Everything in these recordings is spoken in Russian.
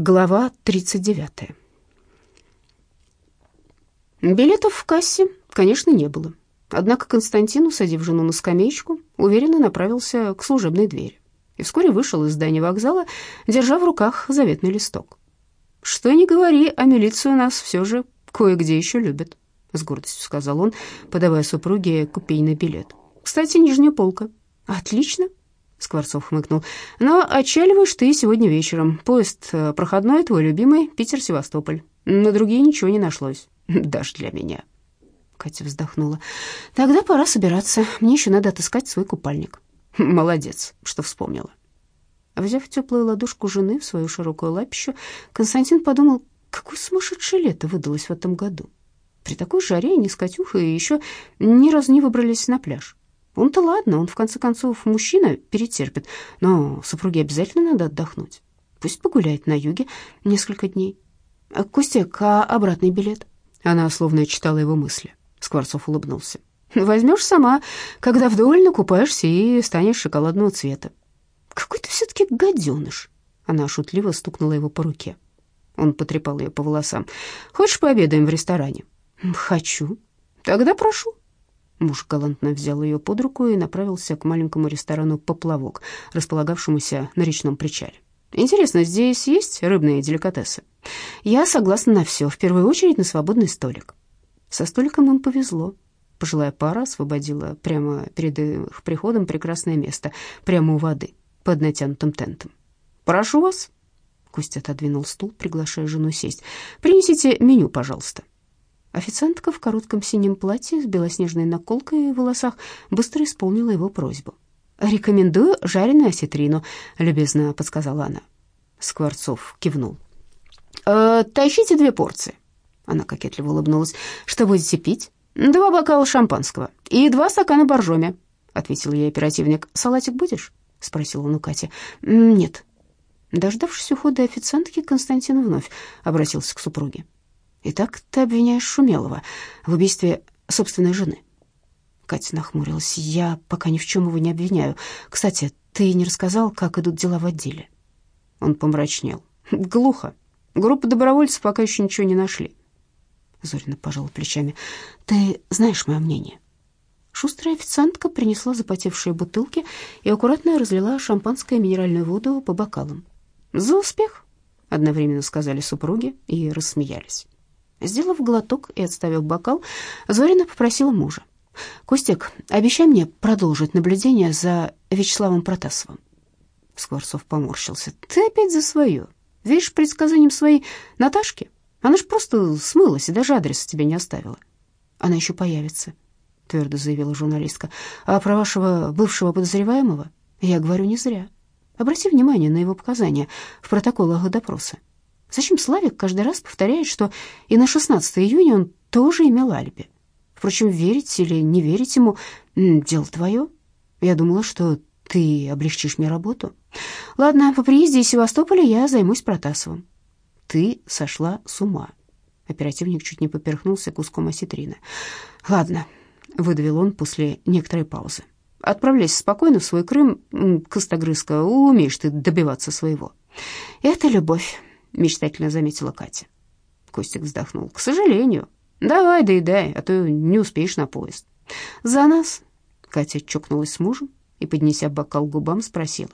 Глава 39. Билетов в кассе, конечно, не было. Однако Константин, усадив жену на скамеечку, уверенно направился к служебной двери и вскоре вышел из здания вокзала, держа в руках заветный листок. «Что ни говори, а милицию нас все же кое-где еще любят», — с гордостью сказал он, подавая супруге купейный билет. «Кстати, нижняя полка». «Отлично», Скворцов хмыкнул. «Но отчаливаешь ты сегодня вечером. Поезд э, проходной, твой любимый, Питер-Севастополь. На другие ничего не нашлось. Даже для меня». Катя вздохнула. «Тогда пора собираться. Мне еще надо отыскать свой купальник». «Молодец, что вспомнила». Взяв теплую ладошку жены в свою широкую лапищу, Константин подумал, какое сумасшедшее лето выдалось в этом году. При такой жаре они с Катюхой еще ни разу не выбрались на пляж. Он-то ладно, он в конце концов мужчина, перетерпит, но супруге обязательно надо отдохнуть. Пусть погуляет на юге несколько дней. Костик, а обратный билет? Она словно читала его мысли. Скворцов улыбнулся. Возьмешь сама, когда вдоволь накупаешься и станешь шоколадного цвета. Какой ты все-таки гаденыш. Она шутливо стукнула его по руке. Он потрепал ее по волосам. «Хочешь, пообедаем в ресторане?» «Хочу». «Тогда прошу». Муж галантно взял ее под руку и направился к маленькому ресторану «Поплавок», располагавшемуся на речном причале. «Интересно, здесь есть рыбные деликатесы?» «Я согласна на все, в первую очередь на свободный столик». Со столиком им повезло. Пожилая пара освободила прямо перед их приходом прекрасное место, прямо у воды, под натянутым тентом. «Прошу вас». Костя отодвинул стул, приглашая жену сесть. «Принесите меню, пожалуйста». Официантка в коротком синем платье с белоснежной наколкой в волосах быстро исполнила его просьбу. «Рекомендую жареную осетрину», — любезно подсказала она. Скворцов кивнул. «Э, «Тащите две порции». Она кокетливо улыбнулась. «Что будете пить?» «Два бокала шампанского и два стакана боржоми», — ответил ей оперативник. «Салатик будешь?» — спросил он у Кати. «Нет». Дождавшись ухода официантки, Константин вновь обратился к супруге. Итак, ты обвиняешь Шумелова в убийстве собственной жены. Катя нахмурилась. Я пока ни в чем его не обвиняю. Кстати, ты не рассказал, как идут дела в отделе. Он помрачнел. Глухо. Группа добровольцев пока еще ничего не нашли. Зорина пожала плечами. Ты знаешь мое мнение. Шустрая официантка принесла запотевшие бутылки и аккуратно разлила шампанское и минеральную воду по бокалам. «За успех!» — одновременно сказали супруги и рассмеялись. Сделав глоток и отставив бокал, Зорина попросила мужа. «Костик, обещай мне продолжить наблюдение за Вячеславом Протасовым». Скворцов поморщился. «Ты опять за свое. Веришь предсказаниям своей Наташки? Она ж просто смылась и даже адреса тебе не оставила». «Она еще появится», — твердо заявила журналистка. «А про вашего бывшего подозреваемого я говорю не зря. Обрати внимание на его показания в протоколах допроса. Зачем Славик каждый раз повторяет, что и на 16 июня он тоже имел алиби? Впрочем, верить или не верить ему — дело твое. Я думала, что ты облегчишь мне работу. Ладно, по приезде из Севастополя я займусь Протасовым. Ты сошла с ума. Оперативник чуть не поперхнулся куском осетрины. Ладно, выдавил он после некоторой паузы. Отправляйся спокойно в свой Крым, Костогрызка, умеешь ты добиваться своего. Это любовь мечтательно заметила Катя. Костик вздохнул. К сожалению. Давай, доедай, а то не успеешь на поезд. За нас. Катя чокнулась с мужем и, поднеся бокал к губам, спросила.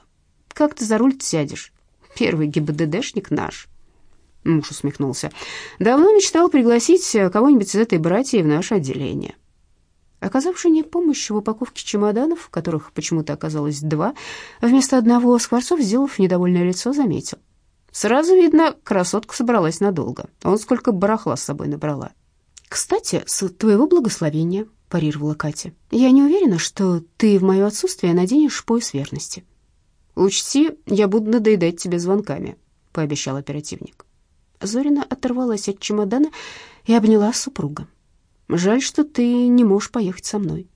Как ты за руль сядешь? Первый ГИБДДшник наш. Муж усмехнулся. Давно мечтал пригласить кого-нибудь из этой братьи в наше отделение. Оказавший мне помощь в упаковке чемоданов, которых почему-то оказалось два, вместо одного Скворцов, сделав недовольное лицо, заметил. Сразу видно, красотка собралась надолго. Он сколько барахла с собой набрала. «Кстати, с твоего благословения», — парировала Катя, «я не уверена, что ты в мое отсутствие наденешь пояс верности». «Учти, я буду надоедать тебе звонками», — пообещал оперативник. Зорина оторвалась от чемодана и обняла супруга. «Жаль, что ты не можешь поехать со мной».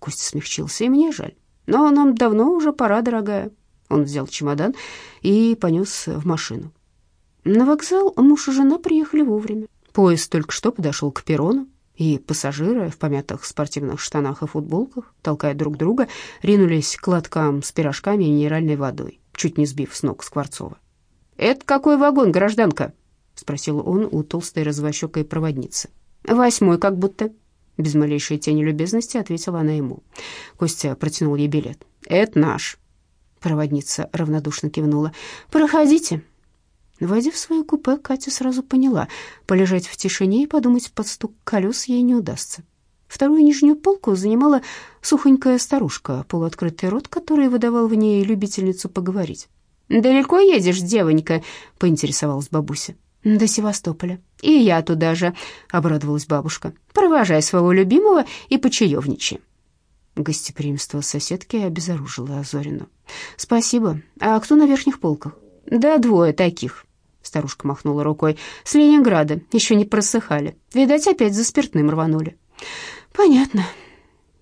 Костя смягчился, и мне жаль. «Но нам давно уже пора, дорогая. Он взял чемодан и понес в машину. На вокзал муж и жена приехали вовремя. Поезд только что подошел к перрону, и пассажиры в помятых спортивных штанах и футболках, толкая друг друга, ринулись к лоткам с пирожками и минеральной водой, чуть не сбив с ног Скворцова. «Это какой вагон, гражданка?» — спросил он у толстой развощекой проводницы. «Восьмой как будто». Без малейшей тени любезности ответила она ему. Костя протянул ей билет. «Это наш». Проводница равнодушно кивнула. «Проходите». Войдя в свое купе, Катя сразу поняла, полежать в тишине и подумать под стук колес ей не удастся. Вторую нижнюю полку занимала сухонькая старушка, полуоткрытый рот, который выдавал в ней любительницу поговорить. «Далеко едешь, девонька?» — поинтересовалась бабуся. «До Севастополя». «И я туда же», — обрадовалась бабушка. «Провожай своего любимого и почаевничай». Гостеприимство соседки обезоружило Зорину. «Спасибо. А кто на верхних полках?» «Да двое таких». Старушка махнула рукой. «С Ленинграда. Еще не просыхали. Видать, опять за спиртным рванули». «Понятно».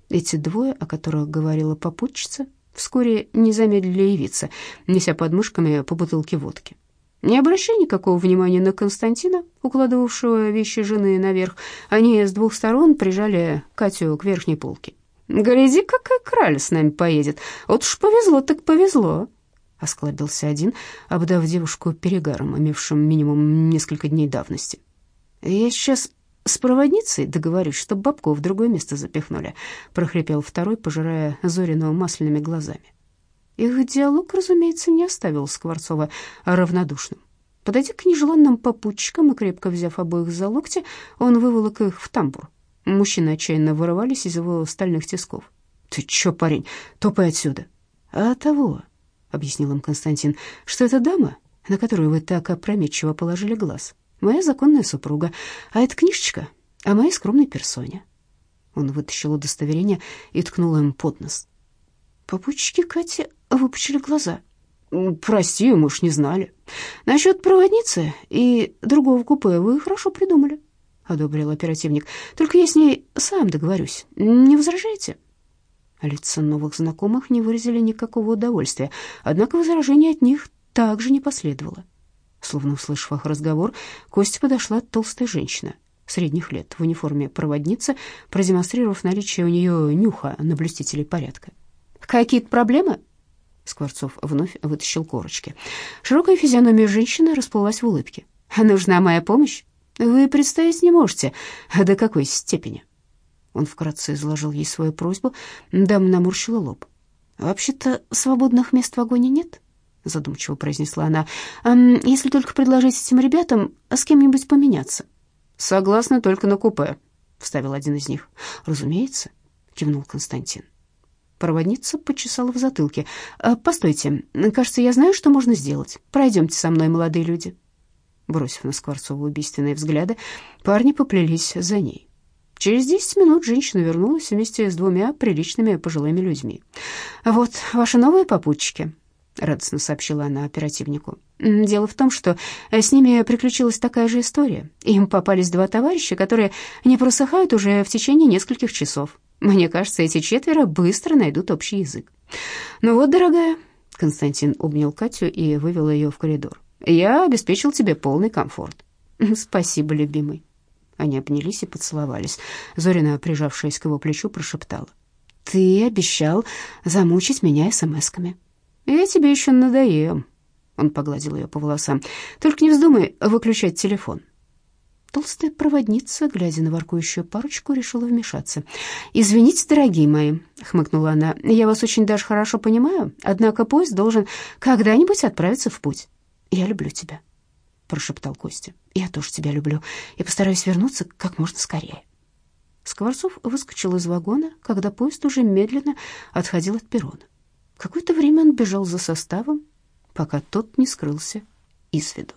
Эти двое, о которых говорила попутчица, вскоре не замедлили явиться, неся под мышками по бутылке водки. Не обращая никакого внимания на Константина, укладывавшего вещи жены наверх, они с двух сторон прижали Катю к верхней полке. «Гляди, какая краля с нами поедет! Вот уж повезло так повезло!» Осклабился один, обдав девушку перегаром, имевшим минимум несколько дней давности. «Я сейчас с проводницей договорюсь, чтобы бабку в другое место запихнули», прохрипел второй, пожирая Зорину масляными глазами. Их диалог, разумеется, не оставил Скворцова равнодушным. Подойдя к нежеланным попутчикам и крепко взяв обоих за локти, он выволок их в тамбур. Мужчины отчаянно вырывались из его стальных тисков. «Ты чё, парень, топай отсюда!» «А того», — объяснил им Константин, — «что это дама, на которую вы так опрометчиво положили глаз, моя законная супруга, а эта книжечка о моей скромной персоне». Он вытащил удостоверение и ткнул им под нос. Попутчики Кати выпучили глаза. «Прости, мы уж не знали. Насчет проводницы и другого купе вы хорошо придумали», — одобрил оперативник. «Только я с ней сам договорюсь. Не возражаете?» Лица новых знакомых не выразили никакого удовольствия, однако возражения от них также не последовало. Словно услышав их разговор, Костя подошла толстая женщина средних лет в униформе проводницы, продемонстрировав наличие у нее нюха на блюстителей порядка. «Какие-то проблемы?» Скворцов вновь вытащил корочки. Широкая физиономия женщины расплылась в улыбке. «Нужна моя помощь? Вы представить не можете, до какой степени?» Он вкратце изложил ей свою просьбу. Дама наморщила лоб. «Вообще-то свободных мест в вагоне нет?» задумчиво произнесла она. «Если только предложить этим ребятам с кем-нибудь поменяться». «Согласна только на купе», — вставил один из них. «Разумеется», — кивнул Константин. Проводница почесала в затылке. «Э, «Постойте, кажется, я знаю, что можно сделать. Пройдемте со мной, молодые люди». Бросив на Скворцова убийственные взгляды, парни поплелись за ней. Через десять минут женщина вернулась вместе с двумя приличными пожилыми людьми. «Вот ваши новые попутчики», — радостно сообщила она оперативнику. «Дело в том, что с ними приключилась такая же история. Им попались два товарища, которые не просыхают уже в течение нескольких часов. Мне кажется, эти четверо быстро найдут общий язык. Ну вот, дорогая, Константин обнял Катю и вывел ее в коридор. Я обеспечил тебе полный комфорт. Спасибо, любимый. Они обнялись и поцеловались. Зорина, прижавшись к его плечу, прошептала: "Ты обещал замучить меня смсками. Я тебе еще надоем". Он погладил ее по волосам. "Только не вздумай выключать телефон". Толстая проводница, глядя на воркующую парочку, решила вмешаться. «Извините, дорогие мои», — хмыкнула она, — «я вас очень даже хорошо понимаю, однако поезд должен когда-нибудь отправиться в путь». «Я люблю тебя», — прошептал Костя. «Я тоже тебя люблю и постараюсь вернуться как можно скорее». Скворцов выскочил из вагона, когда поезд уже медленно отходил от перрона. Какое-то время он бежал за составом, пока тот не скрылся из виду.